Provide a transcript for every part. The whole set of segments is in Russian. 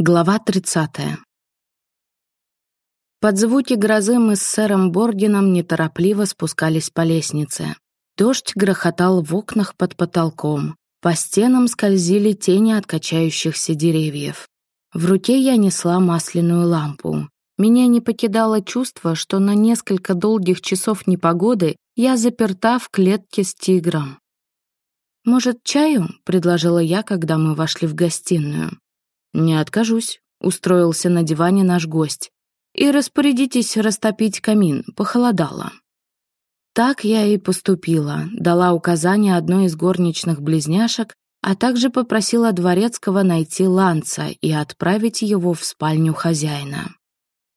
Глава 30. Под звуки грозы мы с сэром Бордином неторопливо спускались по лестнице. Дождь грохотал в окнах под потолком. По стенам скользили тени от качающихся деревьев. В руке я несла масляную лампу. Меня не покидало чувство, что на несколько долгих часов непогоды я заперта в клетке с тигром. «Может, чаю?» — предложила я, когда мы вошли в гостиную. «Не откажусь», — устроился на диване наш гость. «И распорядитесь растопить камин, похолодало». Так я и поступила, дала указание одной из горничных близняшек, а также попросила дворецкого найти ланца и отправить его в спальню хозяина.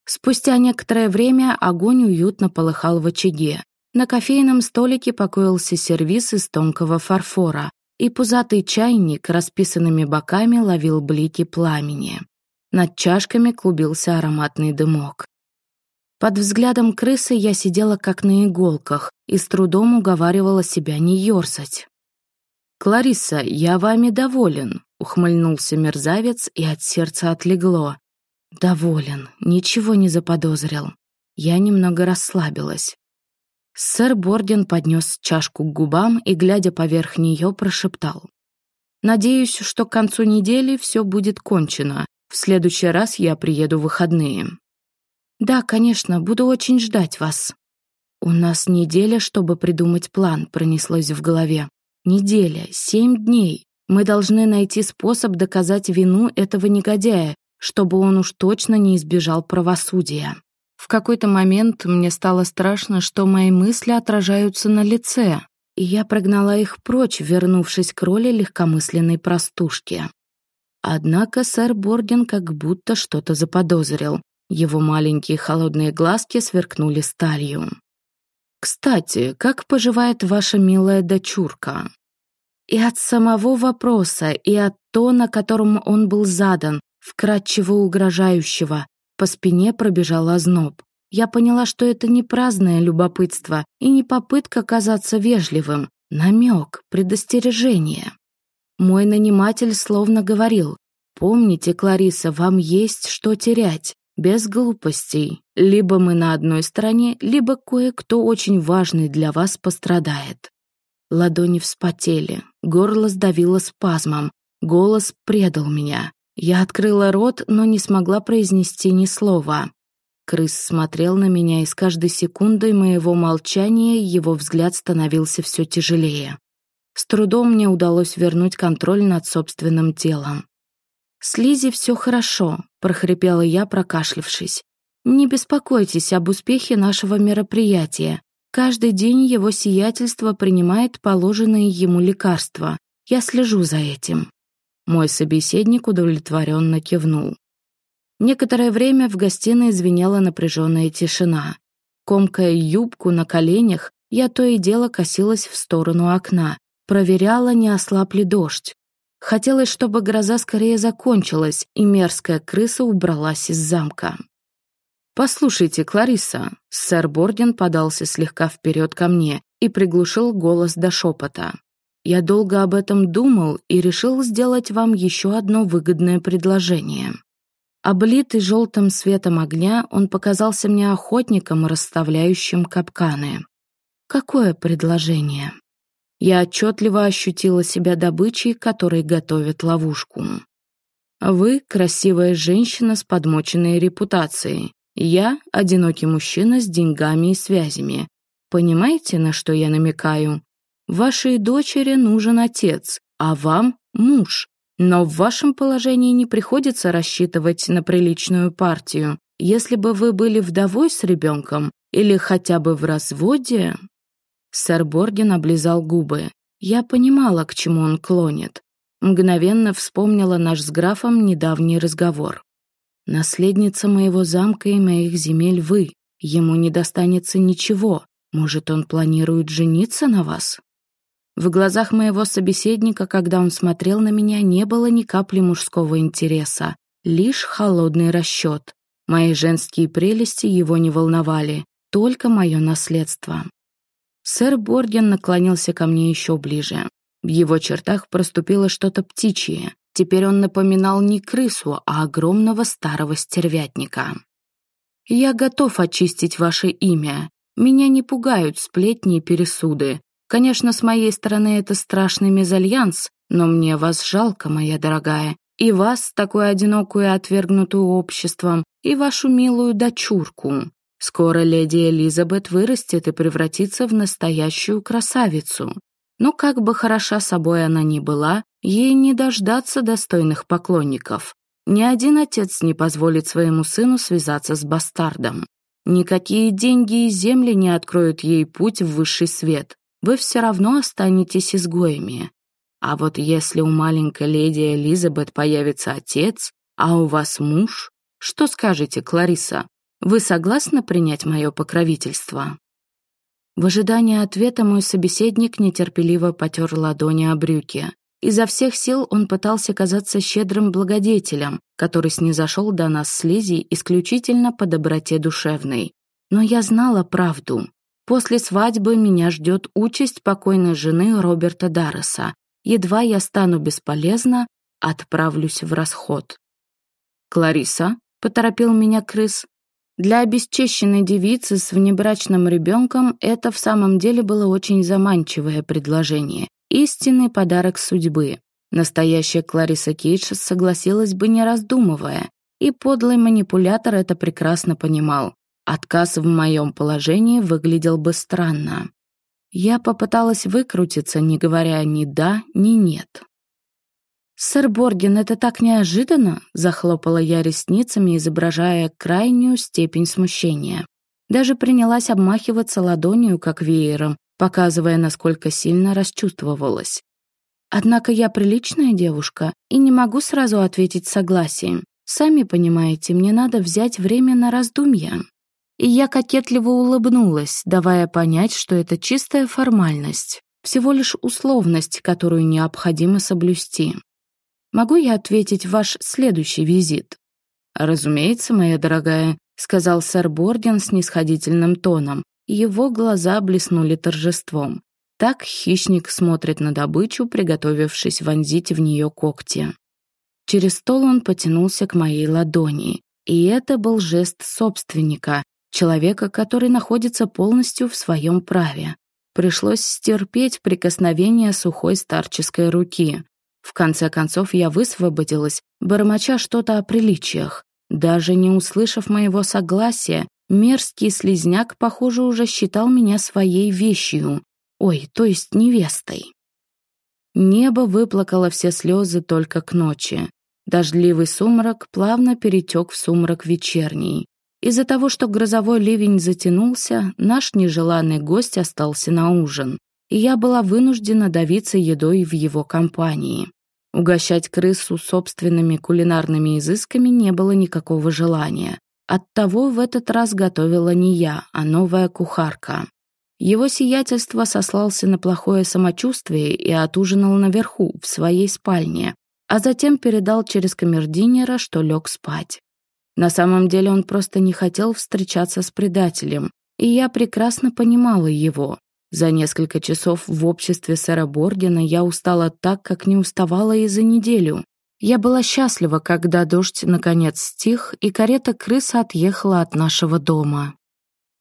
Спустя некоторое время огонь уютно полыхал в очаге. На кофейном столике покоился сервиз из тонкого фарфора, и пузатый чайник расписанными боками ловил блики пламени. Над чашками клубился ароматный дымок. Под взглядом крысы я сидела как на иголках и с трудом уговаривала себя не ерзать. «Клариса, я вами доволен», — ухмыльнулся мерзавец, и от сердца отлегло. «Доволен, ничего не заподозрил». Я немного расслабилась. Сэр Борден поднес чашку к губам и, глядя поверх нее, прошептал. «Надеюсь, что к концу недели все будет кончено. В следующий раз я приеду в выходные». «Да, конечно, буду очень ждать вас». «У нас неделя, чтобы придумать план», — пронеслось в голове. «Неделя, семь дней. Мы должны найти способ доказать вину этого негодяя, чтобы он уж точно не избежал правосудия». В какой-то момент мне стало страшно, что мои мысли отражаются на лице, и я прогнала их прочь, вернувшись к роли легкомысленной простушки. Однако сэр Борден как будто что-то заподозрил. Его маленькие холодные глазки сверкнули сталью. «Кстати, как поживает ваша милая дочурка?» И от самого вопроса, и от тона, которым он был задан, вкрадчиво угрожающего, по спине пробежал озноб. Я поняла, что это не праздное любопытство и не попытка казаться вежливым, намек, предостережение. Мой наниматель словно говорил, «Помните, Клариса, вам есть что терять, без глупостей. Либо мы на одной стороне, либо кое-кто очень важный для вас пострадает». Ладони вспотели, горло сдавило спазмом, голос предал меня. Я открыла рот, но не смогла произнести ни слова. Крыс смотрел на меня, и с каждой секундой моего молчания его взгляд становился все тяжелее. С трудом мне удалось вернуть контроль над собственным телом. «С Лизи все хорошо», — прохрипела я, прокашлившись. «Не беспокойтесь об успехе нашего мероприятия. Каждый день его сиятельство принимает положенные ему лекарства. Я слежу за этим». Мой собеседник удовлетворенно кивнул. Некоторое время в гостиной звенела напряженная тишина. Комкая юбку на коленях, я то и дело косилась в сторону окна, проверяла, не ослаб ли дождь. Хотелось, чтобы гроза скорее закончилась, и мерзкая крыса убралась из замка. «Послушайте, Клариса», — сэр Борден подался слегка вперед ко мне и приглушил голос до шепота. Я долго об этом думал и решил сделать вам еще одно выгодное предложение. Облитый желтым светом огня, он показался мне охотником, расставляющим капканы. Какое предложение? Я отчетливо ощутила себя добычей, которой готовят ловушку. Вы — красивая женщина с подмоченной репутацией. Я — одинокий мужчина с деньгами и связями. Понимаете, на что я намекаю? Вашей дочери нужен отец, а вам – муж. Но в вашем положении не приходится рассчитывать на приличную партию. Если бы вы были вдовой с ребенком или хотя бы в разводе... Сэр Борген облизал губы. Я понимала, к чему он клонит. Мгновенно вспомнила наш с графом недавний разговор. «Наследница моего замка и моих земель вы. Ему не достанется ничего. Может, он планирует жениться на вас?» В глазах моего собеседника, когда он смотрел на меня, не было ни капли мужского интереса, лишь холодный расчет. Мои женские прелести его не волновали, только мое наследство. Сэр Борген наклонился ко мне еще ближе. В его чертах проступило что-то птичье. Теперь он напоминал не крысу, а огромного старого стервятника. «Я готов очистить ваше имя. Меня не пугают сплетни и пересуды. Конечно, с моей стороны это страшный мезальянс, но мне вас жалко, моя дорогая, и вас, такую одинокую и отвергнутую обществом, и вашу милую дочурку. Скоро леди Элизабет вырастет и превратится в настоящую красавицу. Но как бы хороша собой она ни была, ей не дождаться достойных поклонников. Ни один отец не позволит своему сыну связаться с бастардом. Никакие деньги и земли не откроют ей путь в высший свет. Вы все равно останетесь изгоями. А вот если у маленькой леди Элизабет появится отец, а у вас муж, что скажете, Клариса? Вы согласны принять мое покровительство?» В ожидании ответа мой собеседник нетерпеливо потер ладони о брюки. Изо всех сил он пытался казаться щедрым благодетелем, который снизошел до нас с Лизи исключительно по доброте душевной. Но я знала правду. После свадьбы меня ждет участь покойной жены Роберта Дарреса. Едва я стану бесполезна, отправлюсь в расход. «Клариса?» — поторопил меня крыс. Для обесчещенной девицы с внебрачным ребенком это в самом деле было очень заманчивое предложение. Истинный подарок судьбы. Настоящая Клариса Кейдж согласилась бы не раздумывая, и подлый манипулятор это прекрасно понимал. Отказ в моем положении выглядел бы странно. Я попыталась выкрутиться, не говоря ни «да», ни «нет». «Сэр Борген, это так неожиданно!» — захлопала я ресницами, изображая крайнюю степень смущения. Даже принялась обмахиваться ладонью, как веером, показывая, насколько сильно расчувствовалась. Однако я приличная девушка и не могу сразу ответить согласием. Сами понимаете, мне надо взять время на раздумья. И я кокетливо улыбнулась, давая понять, что это чистая формальность, всего лишь условность, которую необходимо соблюсти. Могу я ответить ваш следующий визит?» «Разумеется, моя дорогая», — сказал сэр Борден с нисходительным тоном. Его глаза блеснули торжеством. Так хищник смотрит на добычу, приготовившись вонзить в нее когти. Через стол он потянулся к моей ладони, и это был жест собственника, человека, который находится полностью в своем праве. Пришлось стерпеть прикосновение сухой старческой руки. В конце концов я высвободилась, бормоча что-то о приличиях. Даже не услышав моего согласия, мерзкий слезняк, похоже, уже считал меня своей вещью. Ой, то есть невестой. Небо выплакало все слезы только к ночи. Дождливый сумрак плавно перетек в сумрак вечерний. Из-за того, что грозовой ливень затянулся, наш нежеланный гость остался на ужин и я была вынуждена давиться едой в его компании. Угощать крысу собственными кулинарными изысками не было никакого желания. Оттого в этот раз готовила не я, а новая кухарка. Его сиятельство сослался на плохое самочувствие и отужинал наверху, в своей спальне, а затем передал через камердинера, что лег спать. На самом деле он просто не хотел встречаться с предателем, и я прекрасно понимала его. За несколько часов в обществе сэра Бордена я устала так, как не уставала и за неделю. Я была счастлива, когда дождь наконец стих, и карета крыса отъехала от нашего дома.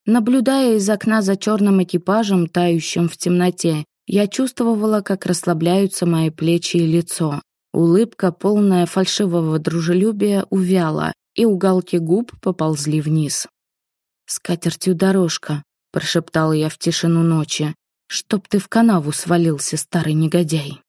Наблюдая из окна за черным экипажем, тающим в темноте, я чувствовала, как расслабляются мои плечи и лицо. Улыбка, полная фальшивого дружелюбия, увяла, и уголки губ поползли вниз. «С катертью дорожка», — прошептала я в тишину ночи. «Чтоб ты в канаву свалился, старый негодяй».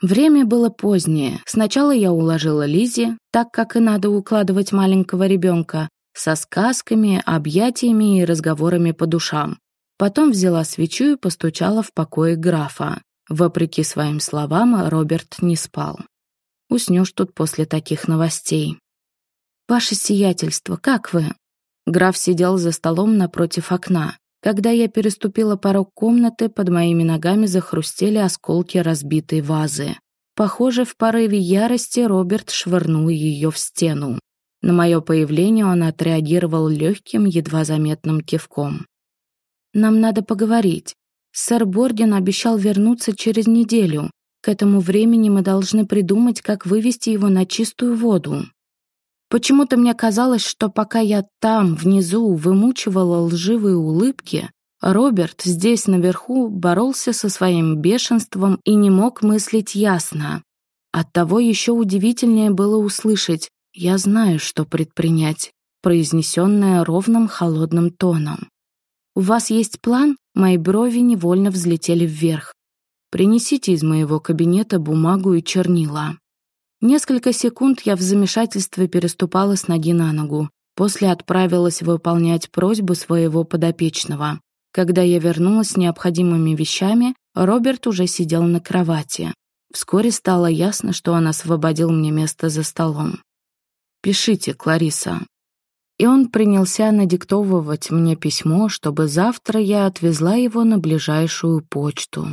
Время было позднее. Сначала я уложила Лизи, так как и надо укладывать маленького ребенка, со сказками, объятиями и разговорами по душам. Потом взяла свечу и постучала в покое графа. Вопреки своим словам, Роберт не спал. Уснешь тут после таких новостей. «Ваше сиятельство, как вы?» Граф сидел за столом напротив окна. Когда я переступила порог комнаты, под моими ногами захрустели осколки разбитой вазы. Похоже, в порыве ярости Роберт швырнул ее в стену. На мое появление он отреагировал легким, едва заметным кивком. «Нам надо поговорить. Сэр Борден обещал вернуться через неделю. К этому времени мы должны придумать, как вывести его на чистую воду. Почему-то мне казалось, что пока я там, внизу, вымучивала лживые улыбки, Роберт здесь наверху боролся со своим бешенством и не мог мыслить ясно. Оттого еще удивительнее было услышать «я знаю, что предпринять», произнесенное ровным холодным тоном. «У вас есть план?» Мои брови невольно взлетели вверх. «Принесите из моего кабинета бумагу и чернила». Несколько секунд я в замешательстве переступала с ноги на ногу. После отправилась выполнять просьбу своего подопечного. Когда я вернулась с необходимыми вещами, Роберт уже сидел на кровати. Вскоре стало ясно, что он освободил мне место за столом. «Пишите, Клариса». И он принялся надиктовывать мне письмо, чтобы завтра я отвезла его на ближайшую почту.